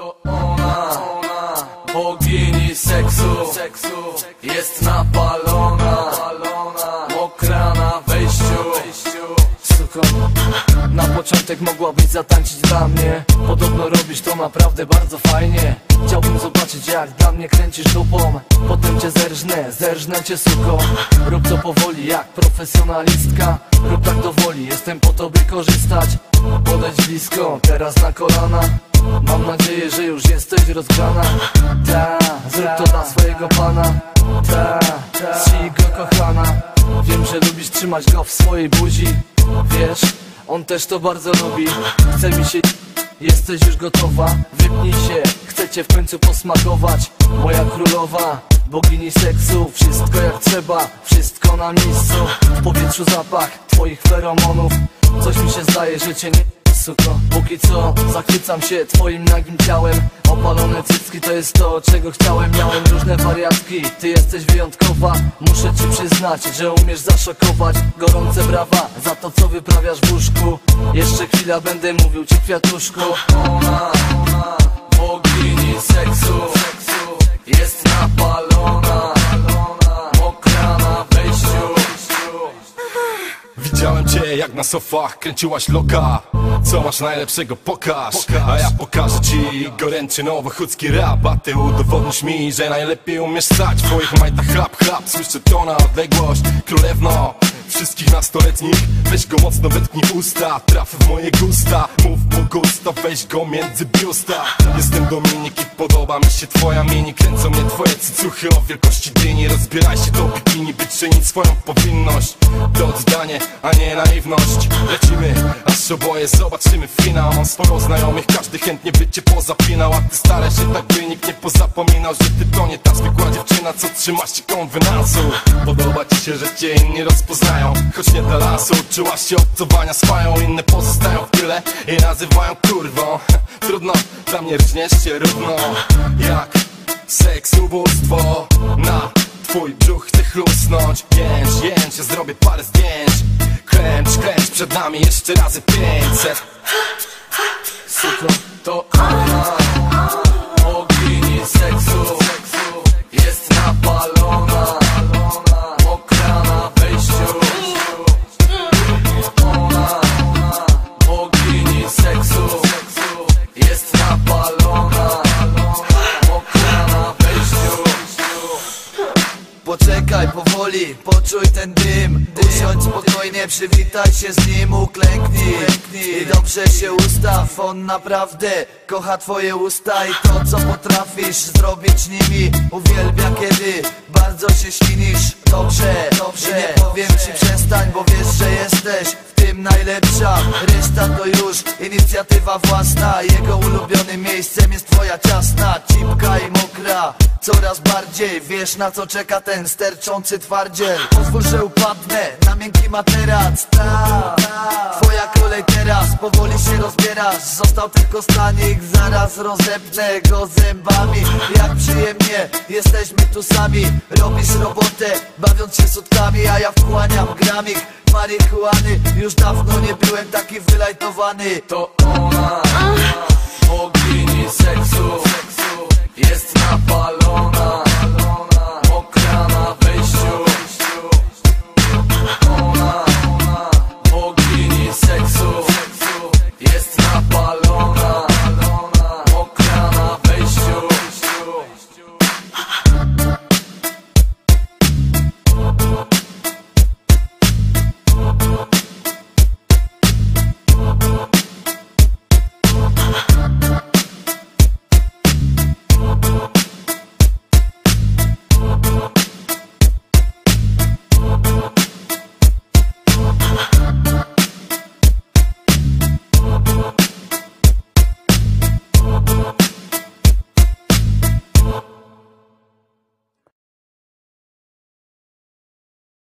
To ona, ona, bogini seksu, seksu Jest napalona, mokra na wejściu. Suko, na początek mogłabyś zatańczyć dla mnie. Podobno robisz to naprawdę bardzo fajnie. Chciałbym zobaczyć jak dla mnie kręcisz dupą. Potem cię zerżnę, zerżnę cię suko. Rób to powoli jak profesjonalistka. Rób tak do woli, jestem po to by korzystać. Podejdź blisko, teraz na kolana Mam nadzieję, że już jesteś rozgrana Ta, zrób to dla swojego pana. Ta, si go kochana. Wiem, że lubisz trzymać go w swojej buzi. Wiesz, on też to bardzo lubi. Chce mi się Jesteś już gotowa? Wypnij się Chcę cię w końcu posmakować. Moja królowa Bogini seksu. Wszystko jak trzeba Wszystko na miejscu. W powietrzu zapach Twoich feromonów. Coś mi się zdaje, że cię nie suko Póki co zachwycam się twoim nagim ciałem. Opalone cycki to jest to, czego chciałem. Miałem różne wariatki, ty jesteś wyjątkowa. Muszę ci przyznać, że umiesz zaszokować Gorące brawa za to, co wyprawiasz w łóżku. Jeszcze chwila będę mówił ci kwiatuszku. Ona, ona, bogini seksu. Jest napalona, Widziałem cię jak na sofach kręciłaś loka Co masz najlepszego? Pokaż. A ja pokażę ci goręczy nowochódzki rap. A ty udowodnisz mi, że najlepiej umiesz stać W twoich majtach. Chlap chlap Słyszę to na odległość. Królewno Wszystkich nastoletnich. Weź go mocno wetknij usta. Traf w moje gusta. Mów mu gusta Weź go między biusta. Jestem Dominik i podoba mi się twoja mini. Kręcą mnie twoje cycuchy o wielkości dyni. Rozbieraj się do bikini By czynić swoją powinność. To oddanie, a nie naiwność. Lecimy, oboje zobaczymy finał. Mam sporo znajomych, każdy chętnie by cię pozapinał. A ty staraj się tak by nikt nie pozapominał Że ty to nie ta zwykła dziewczyna, co trzyma się konwenansu Podoba ci się, że cię inni rozpoznają Choć nie dla lasu, czułaś się obcowania z fają Inne pozostają w tyle i nazywają kurwą. Trudno, dla mnie rżniesz się równo Jak seks, ubóstwo twój brzuch chcę chlusnąć. Jęcz, jęcz, ja zrobię parę zdjęć. Kręć, kręć, przed nami jeszcze razy pięćset. Suko, to ona Bogini seksu Jest napalona. Mokra na Ona. Seksu Jest napalona poczuj ten dym. Usiądź spokojnie, przywitaj się z nim, uklęknij. I dobrze się ustaw, on naprawdę kocha twoje usta I to co potrafisz zrobić nimi. Uwielbia kiedy bardzo się ślinisz Dobrze, dobrze, nie powiem ci przestań, bo wiesz, że jesteś w tym najlepsza. Reszta to już inicjatywa własna. Jego ulubionym miejscem jest twoja ciasna. Cipka i mokra. Coraz bardziej wiesz na co czeka ten sterczący twardziel. Pozwól, że upadnę miękki materac Ta, twoja kolej teraz Powoli się rozbierasz. Został tylko stanik Zaraz rozepnę go zębami. Jak przyjemnie jesteśmy tu sami. Robisz robotę bawiąc się sutkami A ja wchłaniam gramik. Marihuany Już dawno nie byłem taki wylajtowany. To ona Bogini